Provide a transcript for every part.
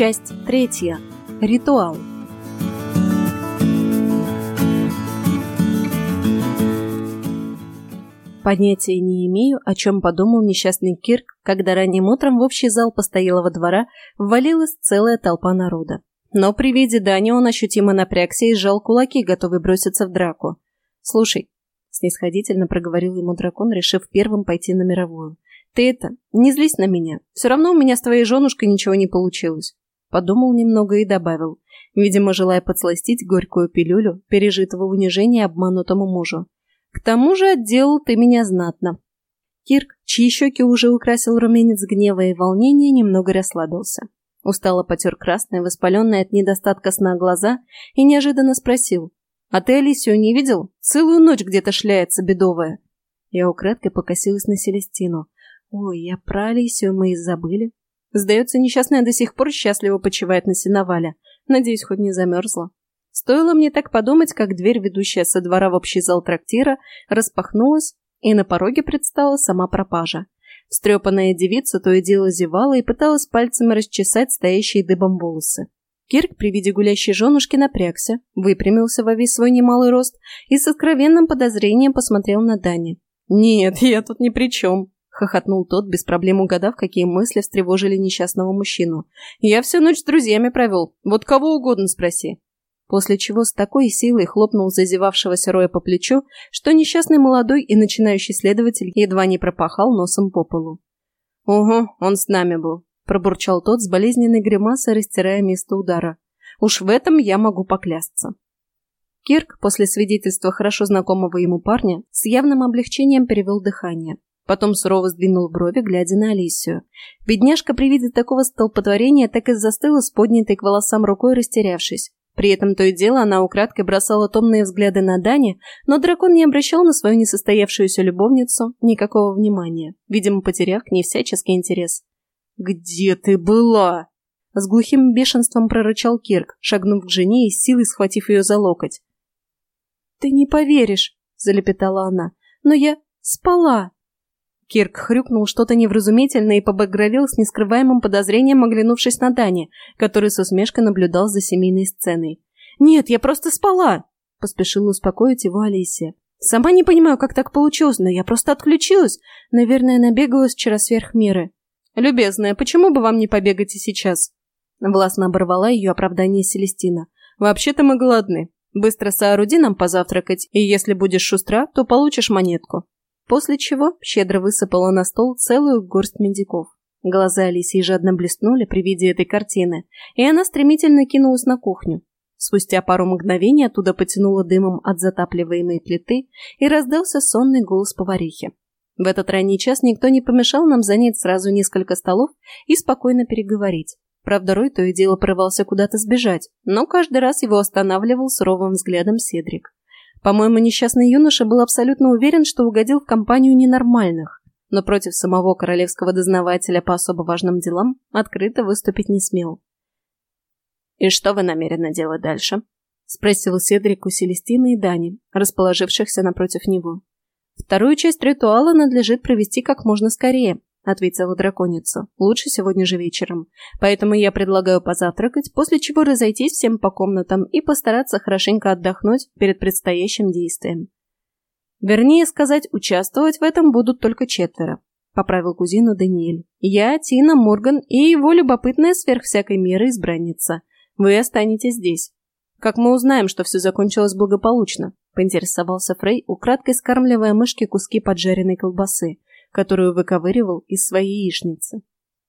Часть третья. Ритуал. Понятия не имею, о чем подумал несчастный Кирк, когда ранним утром в общий зал постоялого двора ввалилась целая толпа народа. Но при виде Дани он ощутимо напрягся и сжал кулаки, готовый броситься в драку. «Слушай», — снисходительно проговорил ему дракон, решив первым пойти на мировую, — «ты это, не злись на меня. Все равно у меня с твоей женушкой ничего не получилось». Подумал немного и добавил, видимо, желая подсластить горькую пилюлю пережитого унижения обманутому мужу. К тому же отделал ты меня знатно. Кирк, чьи щеки уже украсил румянец гнева и волнения, немного расслабился. Устало потер красное, воспаленное от недостатка сна глаза и неожиданно спросил. «А ты Алисию не видел? Целую ночь где-то шляется бедовая». Я украдкой покосилась на Селестину. «Ой, я про Алисию мы и забыли». Сдается, несчастная до сих пор счастливо почивает на сеновале. Надеюсь, хоть не замерзла. Стоило мне так подумать, как дверь, ведущая со двора в общий зал трактира, распахнулась, и на пороге предстала сама пропажа. Встрепанная девица то и дело зевала и пыталась пальцами расчесать стоящие дыбом волосы. Кирк при виде гулящей женушки напрягся, выпрямился во весь свой немалый рост и с откровенным подозрением посмотрел на Дани. «Нет, я тут ни при чем», — хохотнул тот, без проблем угадав, какие мысли встревожили несчастного мужчину. «Я всю ночь с друзьями провел. Вот кого угодно спроси после чего с такой силой хлопнул зазевавшегося Роя по плечу, что несчастный молодой и начинающий следователь едва не пропахал носом по полу. «Ого, он с нами был», – пробурчал тот с болезненной гримасой, растирая место удара. «Уж в этом я могу поклясться». Кирк, после свидетельства хорошо знакомого ему парня, с явным облегчением перевел дыхание. Потом сурово сдвинул брови, глядя на Алисию. Бедняжка при виде такого столпотворения так и застыла с поднятой к волосам рукой, растерявшись. При этом то и дело она украдкой бросала томные взгляды на Дани, но дракон не обращал на свою несостоявшуюся любовницу никакого внимания, видимо, потеряв к ней всяческий интерес. «Где ты была?» С глухим бешенством прорычал Кирк, шагнув к жене и силой схватив ее за локоть. «Ты не поверишь», — залепетала она, — «но я спала». Кирк хрюкнул что-то невразумительное и побагровел с нескрываемым подозрением, оглянувшись на Дани, который с усмешкой наблюдал за семейной сценой. «Нет, я просто спала!» – поспешила успокоить его Алисия. «Сама не понимаю, как так получилось, но я просто отключилась. Наверное, набегалась вчера сверх меры». «Любезная, почему бы вам не побегать и сейчас?» Властно оборвала ее оправдание Селестина. «Вообще-то мы голодны. Быстро сооруди нам позавтракать, и если будешь шустра, то получишь монетку» после чего щедро высыпала на стол целую горсть медиков. Глаза Алисии жадно блеснули при виде этой картины, и она стремительно кинулась на кухню. Спустя пару мгновений оттуда потянуло дымом от затапливаемой плиты и раздался сонный голос поварихи. В этот ранний час никто не помешал нам занять сразу несколько столов и спокойно переговорить. Правда, Рой то и дело порывался куда-то сбежать, но каждый раз его останавливал суровым взглядом Седрик. По-моему, несчастный юноша был абсолютно уверен, что угодил в компанию ненормальных, но против самого королевского дознавателя по особо важным делам открыто выступить не смел. «И что вы намерены делать дальше?» — спросил Седрик у Селестины и Дани, расположившихся напротив него. «Вторую часть ритуала надлежит провести как можно скорее, — ответила драконица. «Лучше сегодня же вечером. Поэтому я предлагаю позавтракать, после чего разойтись всем по комнатам и постараться хорошенько отдохнуть перед предстоящим действием». «Вернее сказать, участвовать в этом будут только четверо», — поправил кузину Даниэль. «Я, Тина, Морган и его любопытная сверх всякой меры избранница. Вы останетесь здесь. Как мы узнаем, что все закончилось благополучно?» — поинтересовался Фрей, украдкой скармливая мышке куски поджаренной колбасы — которую выковыривал из своей яичницы.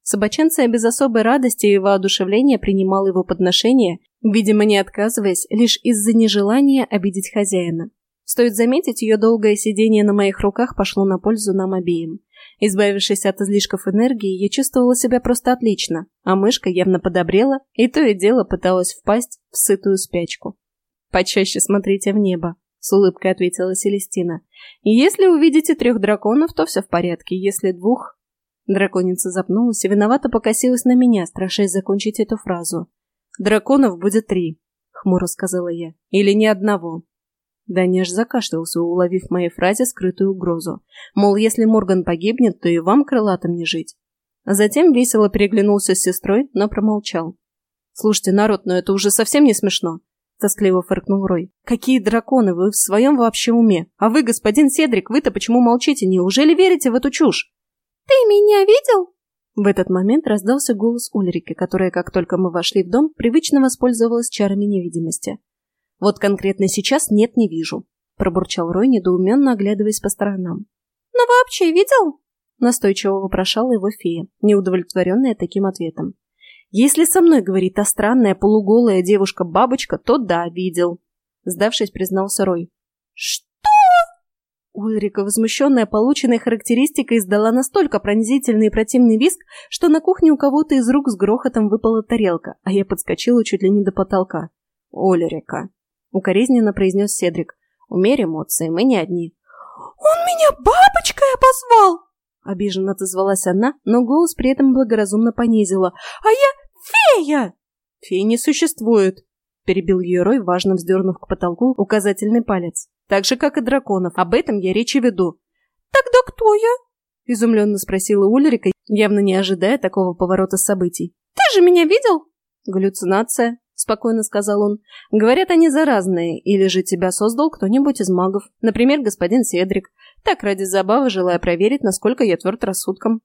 Собаченция без особой радости и воодушевления принимал его подношение, видимо, не отказываясь лишь из-за нежелания обидеть хозяина. Стоит заметить, ее долгое сидение на моих руках пошло на пользу нам обеим. Избавившись от излишков энергии, я чувствовала себя просто отлично, а мышка явно подобрела и то и дело пыталась впасть в сытую спячку. «Почаще смотрите в небо», с улыбкой ответила Селестина. «Если увидите трех драконов, то все в порядке. Если двух...» Драконица запнулась и виновато покосилась на меня, страшась закончить эту фразу. «Драконов будет три», — хмуро сказала я. «Или ни одного». Даня аж закашлялся, уловив в моей фразе скрытую угрозу. Мол, если Морган погибнет, то и вам крылатым не жить. Затем весело переглянулся с сестрой, но промолчал. Слушайте, народ, но это уже совсем не смешно. Тоскливо фыркнул Рой. «Какие драконы! Вы в своем вообще уме? А вы, господин Седрик, вы-то почему молчите? Неужели верите в эту чушь?» «Ты меня видел?» В этот момент раздался голос Ульрики, которая, как только мы вошли в дом, привычно воспользовалась чарами невидимости. «Вот конкретно сейчас нет, не вижу», – пробурчал Рой, недоуменно оглядываясь по сторонам. «Но вообще видел?» – настойчиво вопрошала его фея, неудовлетворенная таким ответом. «Если со мной говорит та странная полуголая девушка-бабочка, то да, видел», – сдавшись, признался Рой. «Что?» Ульрика, возмущенная полученной характеристикой, издала настолько пронзительный и противный визг, что на кухне у кого-то из рук с грохотом выпала тарелка, а я подскочила чуть ли не до потолка. «Ульрика», — укоризненно произнес Седрик, — «умерь эмоции, мы не одни». «Он меня бабочкой обозвал!» Обиженно отозвалась она, но голос при этом благоразумно понизила. «А я фея!» «Феи не существует!» — перебил ее Рой, важно вздернув к потолку указательный палец. Так же, как и драконов. Об этом я речи веду. «Тогда кто я?» – изумленно спросила Ульрика, явно не ожидая такого поворота событий. «Ты же меня видел?» «Галлюцинация», – спокойно сказал он. «Говорят, они заразные, или же тебя создал кто-нибудь из магов, например, господин Седрик. Так, ради забавы, желая проверить, насколько я тверд рассудком».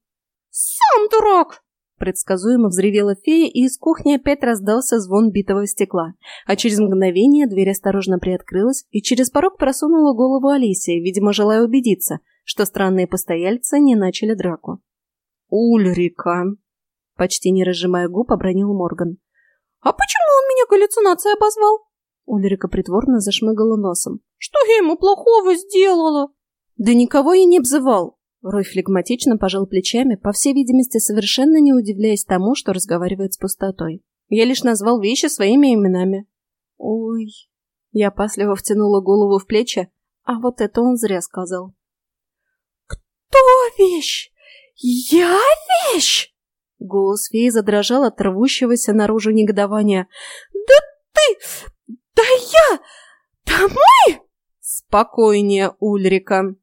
«Сам дурак!» Предсказуемо взревела фея, и из кухни опять раздался звон битого стекла. А через мгновение дверь осторожно приоткрылась, и через порог просунула голову Алисия, видимо, желая убедиться, что странные постояльцы не начали драку. «Ульрика!» Почти не разжимая губ, обронил Морган. «А почему он меня галлюцинацией обозвал?» Ульрика притворно зашмыгала носом. «Что я ему плохого сделала?» «Да никого я не обзывал!» Рой флегматично пожал плечами, по всей видимости, совершенно не удивляясь тому, что разговаривает с пустотой. Я лишь назвал вещи своими именами. Ой. Я опасливо втянула голову в плечи, а вот это он зря сказал. «Кто вещь? Я вещь?» Голос феи задрожал от рвущегося наружу негодования. «Да ты! Да я! Мы!» «Спокойнее, Ульрика!»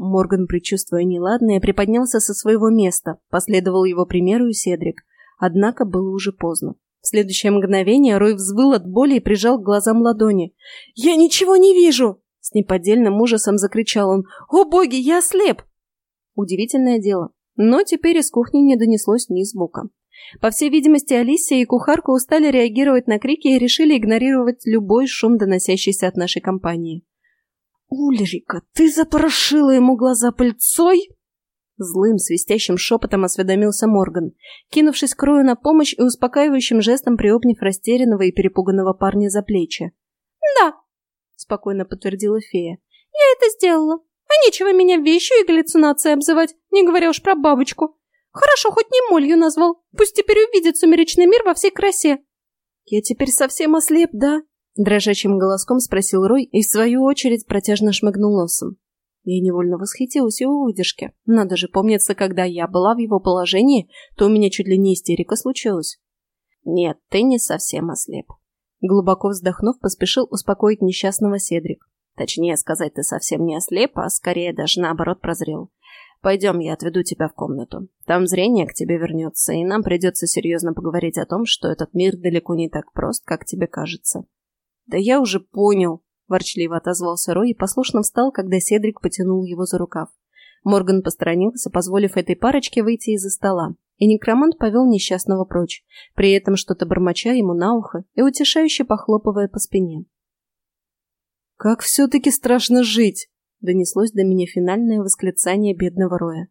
Морган, предчувствуя неладное, приподнялся со своего места, последовал его примеру и Седрик. Однако было уже поздно. В следующее мгновение Рой взвыл от боли и прижал к глазам ладони. «Я ничего не вижу!» С неподдельным ужасом закричал он. «О боги, я ослеп!» Удивительное дело. Но теперь из кухни не донеслось ни звука. По всей видимости, Алисия и кухарка устали реагировать на крики и решили игнорировать любой шум, доносящийся от нашей компании. «Ульрика, ты запорошила ему глаза пыльцой?» Злым, свистящим шепотом осведомился Морган, кинувшись к Рою на помощь и успокаивающим жестом приобняв растерянного и перепуганного парня за плечи. «Да», — спокойно подтвердила фея, — «я это сделала. А нечего меня вещью и галлюцинацией обзывать, не говоря уж про бабочку. Хорошо, хоть не молью назвал. Пусть теперь увидит сумеречный мир во всей красе». «Я теперь совсем ослеп, да?» Дрожащим голоском спросил Рой и, в свою очередь, протяжно шмыгнул носом. Я невольно восхитилась его выдержке. Надо же помниться, когда я была в его положении, то у меня чуть ли не истерика случилась. «Нет, ты не совсем ослеп». Глубоко вздохнув, поспешил успокоить несчастного Седрик. Точнее сказать, ты совсем не ослеп, а скорее даже наоборот прозрел. Пойдем, я отведу тебя в комнату. Там зрение к тебе вернется, и нам придется серьезно поговорить о том, что этот мир далеко не так прост, как тебе кажется. «Да я уже понял», – ворчливо отозвался Рой и послушно встал, когда Седрик потянул его за рукав. Морган посторонился, позволив этой парочке выйти из-за стола, и некромант повел несчастного прочь, при этом что-то бормоча ему на ухо и утешающе похлопывая по спине. «Как все-таки страшно жить!» — донеслось до меня финальное восклицание бедного Роя.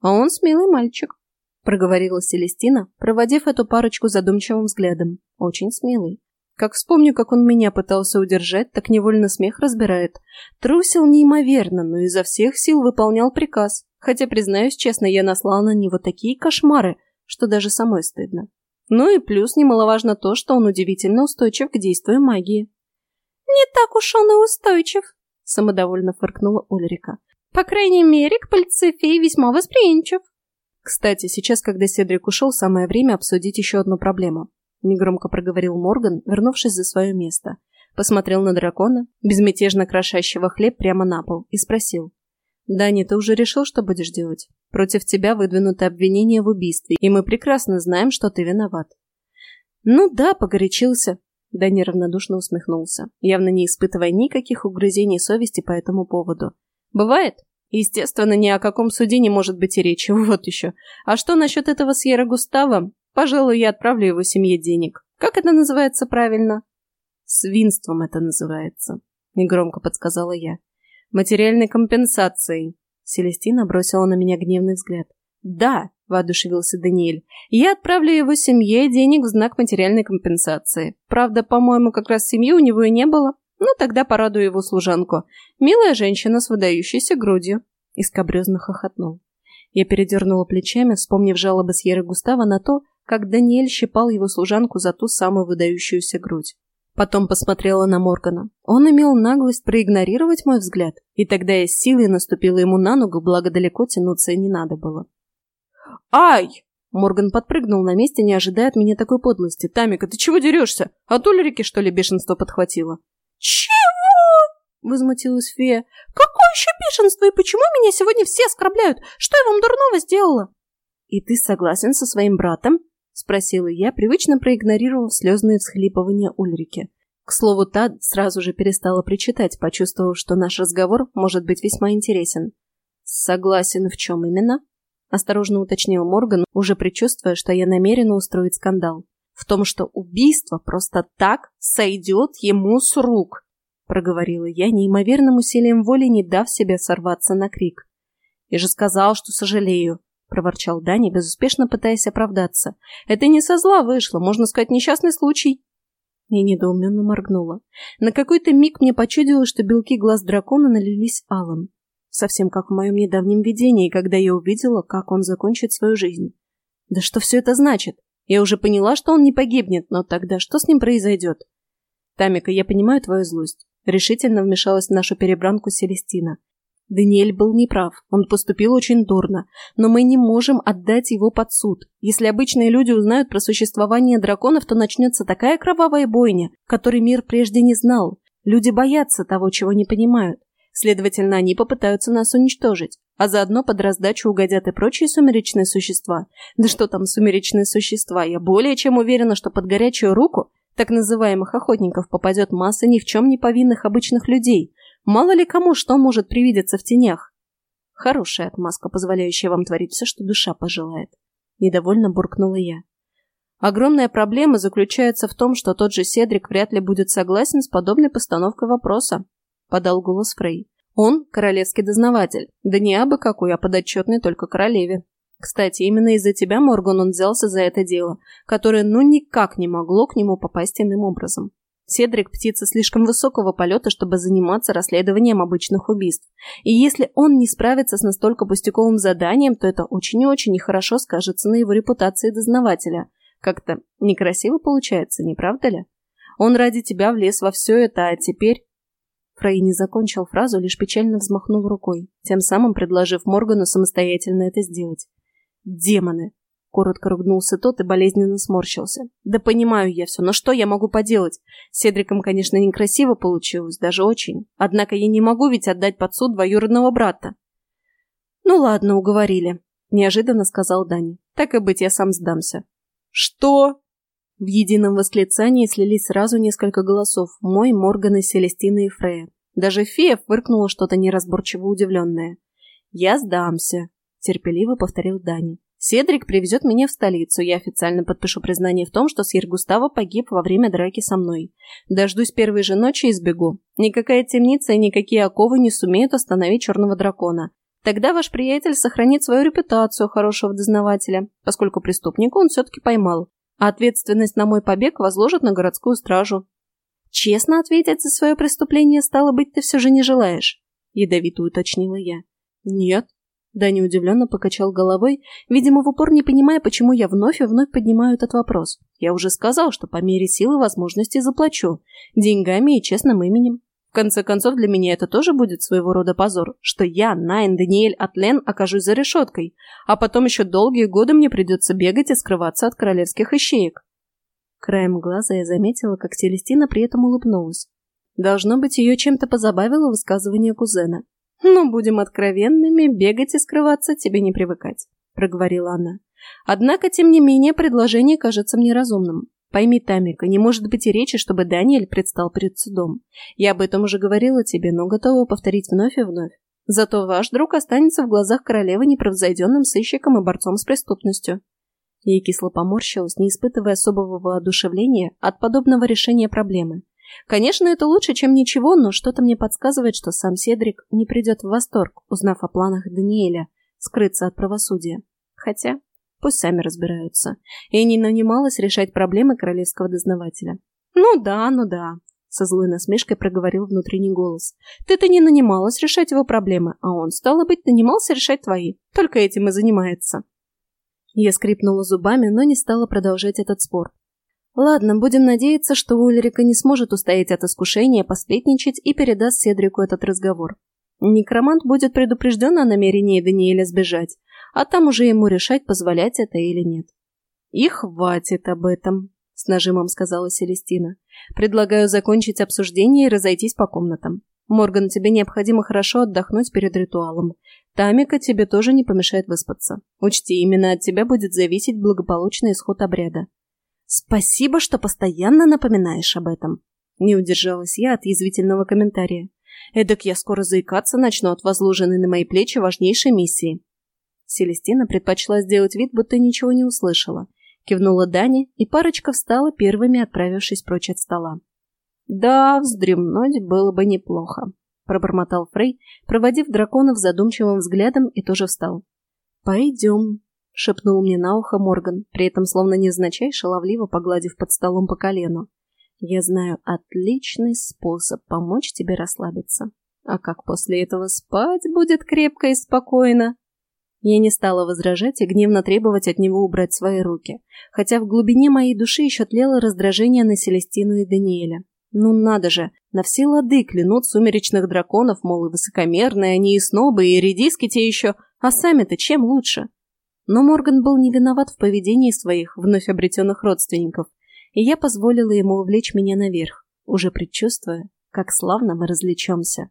«А он смелый мальчик», — проговорила Селестина, проводив эту парочку задумчивым взглядом. «Очень смелый. Как вспомню, как он меня пытался удержать, так невольно смех разбирает. Трусил неимоверно, но изо всех сил выполнял приказ. Хотя, признаюсь честно, я наслала на него такие кошмары, что даже самой стыдно. Ну и плюс немаловажно то, что он удивительно устойчив к действию магии. «Не так уж он и устойчив», — самодовольно фыркнула Ульрика. «По крайней мере, к пыльце феи весьма восприимчив». Кстати, сейчас, когда Седрик ушел, самое время обсудить еще одну проблему. — негромко проговорил Морган, вернувшись за свое место. Посмотрел на дракона, безмятежно крошащего хлеб прямо на пол, и спросил. «Дани, ты уже решил, что будешь делать? Против тебя выдвинуто обвинение в убийстве, и мы прекрасно знаем, что ты виноват». Ну да, погорячился. Дани равнодушно усмехнулся, явно не испытывая никаких угрызений совести по этому поводу. Бывает? Естественно, ни о каком суде не может быть и речи, вот еще. А что насчет этого Сьерра Густава? Пожалуй, я отправлю его семье денег. Как это называется правильно? Свинством это называется, негромко подсказала я. Материальной компенсацией. Селестина бросила на меня гневный взгляд. Да, воодушевился Даниэль. Я отправлю его семье денег в знак материальной компенсации. Правда, по-моему, как раз семьи у него и не было. Ну, тогда порадую его служанку. Милая женщина с выдающейся грудью. И скобрезно хохотнул. Я передернула плечами, вспомнив жалобы Сьеры Густава на то, как Даниэль щипал его служанку за ту самую выдающуюся грудь. Потом посмотрела на Моргана. Он имел наглость проигнорировать мой взгляд, и тогда я с силой наступила ему на ногу, благо далеко тянуться не надо было. «Ай!» Морган подпрыгнул на месте, не ожидая от меня такой подлости. «Тамика, ты чего дерешься? От Ульрики, что ли, бешенство подхватило?» «Чего?» — возмутилась фея. «Какое еще бешенство? И почему меня сегодня все оскорбляют? Что я вам дурного сделала?» «И ты согласен со своим братом?» — спросила я, привычно проигнорировав слезные всхлипывания Ульрики. К слову, та сразу же перестала причитать, почувствовав, что наш разговор может быть весьма интересен. «Согласен в чем именно?» — осторожно уточнил Морган, уже предчувствуя, что я намерена устроить скандал. «В том, что убийство просто так сойдет ему с рук!» — проговорила я, неимоверным усилием воли не дав себе сорваться на крик. «Я же сказал, что сожалею проворчал Дани, безуспешно пытаясь оправдаться. «Это не со зла вышло, можно сказать, несчастный случай». Я недоуменно моргнула. На какой-то миг мне почудилось, что белки глаз дракона налились алым. Совсем как в моем недавнем видении, когда я увидела, как он закончит свою жизнь. Да что все это значит? Я уже поняла, что он не погибнет, но тогда что с ним произойдет? Тамика, я понимаю твою злость. Решительно вмешалась в нашу перебранку Селестина. Даниэль был неправ, он поступил очень дурно, но мы не можем отдать его под суд. Если обычные люди узнают про существование драконов, то начнется такая кровавая бойня, которой мир прежде не знал. Люди боятся того, чего не понимают. Следовательно, они попытаются нас уничтожить, а заодно под раздачу угодят и прочие сумеречные существа. Да что там сумеречные существа, я более чем уверена, что под горячую руку так называемых охотников попадет масса ни в чем не повинных обычных людей – Мало ли кому что может привидеться в тенях. Хорошая отмазка, позволяющая вам творить все, что душа пожелает. Недовольно буркнула я. Огромная проблема заключается в том, что тот же Седрик вряд ли будет согласен с подобной постановкой вопроса, подал голос Фрей. Он королевский дознаватель, да не абы какой, а подотчетный только королеве. Кстати, именно из-за тебя, Морган, он взялся за это дело, которое ну никак не могло к нему попасть иным образом. Седрик – птица слишком высокого полета, чтобы заниматься расследованием обычных убийств. И если он не справится с настолько пустяковым заданием, то это очень и очень нехорошо скажется на его репутации дознавателя. Как-то некрасиво получается, не правда ли? Он ради тебя влез во все это, а теперь... Фрей не закончил фразу, лишь печально взмахнул рукой, тем самым предложив Моргану самостоятельно это сделать. «Демоны! Коротко ругнулся тот и болезненно сморщился. «Да понимаю я все, но что я могу поделать? Седриком, конечно, некрасиво получилось, даже очень. Однако я не могу ведь отдать под суд двоюродного брата». «Ну ладно, уговорили», — неожиданно сказал Дани. «Так и быть, я сам сдамся». «Что?» В едином восклицании слились сразу несколько голосов. Мой, Морган и Селестина и Фрея. Даже фея фыркнула что-то неразборчиво удивленное. «Я сдамся», — терпеливо повторил Дани. Седрик привезет меня в столицу, я официально подпишу признание в том, что Сир Густаво погиб во время драки со мной. Дождусь первой же ночи и сбегу. Никакая темница и никакие оковы не сумеют остановить черного дракона. Тогда ваш приятель сохранит свою репутацию хорошего дознавателя, поскольку преступника он все-таки поймал, а ответственность на мой побег возложит на городскую стражу. Честно ответить за свое преступление, стало быть, ты все же не желаешь? Ядовито уточнила я. Нет, Даня удивленно покачал головой, видимо, в упор не понимая, почему я вновь и вновь поднимаю этот вопрос. Я уже сказал, что по мере силы возможностей заплачу. Деньгами и честным именем. В конце концов, для меня это тоже будет своего рода позор, что я, Найн Даниэль Атлен, окажусь за решеткой, а потом еще долгие годы мне придется бегать и скрываться от королевских ищеек. Краем глаза я заметила, как Селестина при этом улыбнулась. Должно быть, ее чем-то позабавило высказывание кузена. «Ну, будем откровенными, бегать и скрываться тебе не привыкать», — проговорила она. «Однако, тем не менее, предложение кажется мне разумным. Пойми, Тамика, не может быть и речи, чтобы Даниэль предстал перед судом. Я об этом уже говорила тебе, но готова повторить вновь и вновь. Зато ваш друг останется в глазах королевы непревзойденным сыщиком и борцом с преступностью. Я кисло поморщилась, не испытывая особого воодушевления от подобного решения проблемы. Конечно, это лучше, чем ничего, но что-то мне подсказывает, что сам Седрик не придет в восторг, узнав о планах Даниэля скрыться от правосудия. Хотя, пусть сами разбираются. Я не нанималась решать проблемы королевского дознавателя. «Ну да, ну да», — со злой насмешкой проговорил внутренний голос. «Ты-то не нанималась решать его проблемы, а он, стало быть, нанимался решать твои. Только этим и занимается». Я скрипнула зубами, но не стала продолжать этот спор. Ладно, будем надеяться, что Ульрика не сможет устоять от искушения посплетничать и передаст Седрику этот разговор. Некромант будет предупрежден о намерении Даниэля сбежать, а там уже ему решать, позволять это или нет. «И хватит об этом», — с нажимом сказала Селестина. «Предлагаю закончить обсуждение и разойтись по комнатам. Морган, тебе необходимо хорошо отдохнуть перед ритуалом. Тамика тебе тоже не помешает выспаться. Учти, именно от тебя будет зависеть благополучный исход обряда. Спасибо, что постоянно напоминаешь об этом. Не удержалась я от язвительного комментария. Эдак я скоро заикаться начну от возложенной на мои плечи важнейшей миссии. Селестина предпочла сделать вид, будто ничего не услышала. Кивнула Дани, и парочка встала первыми, отправившись прочь от стола. «Да, вздремнуть было бы неплохо», — пробормотал Фрей, проводив драконов задумчивым взглядом и тоже встал. «Пойдем», — шепнул мне на ухо Морган, при этом словно невзначай шаловливо погладив под столом по колену. «Я знаю отличный способ помочь тебе расслабиться. А как после этого спать будет крепко и спокойно?» Я не стала возражать и гневно требовать от него убрать свои руки, хотя в глубине моей души еще тлело раздражение на Селестину и Даниэля. Ну надо же, на все лады клянут сумеречных драконов, мол, и высокомерные они, и снобы, и редиски те еще, а сами-то чем лучше? Но Морган был не виноват в поведении своих вновь обретенных родственников, и я позволила ему увлечь меня наверх, уже предчувствуя, как славно мы развлечемся.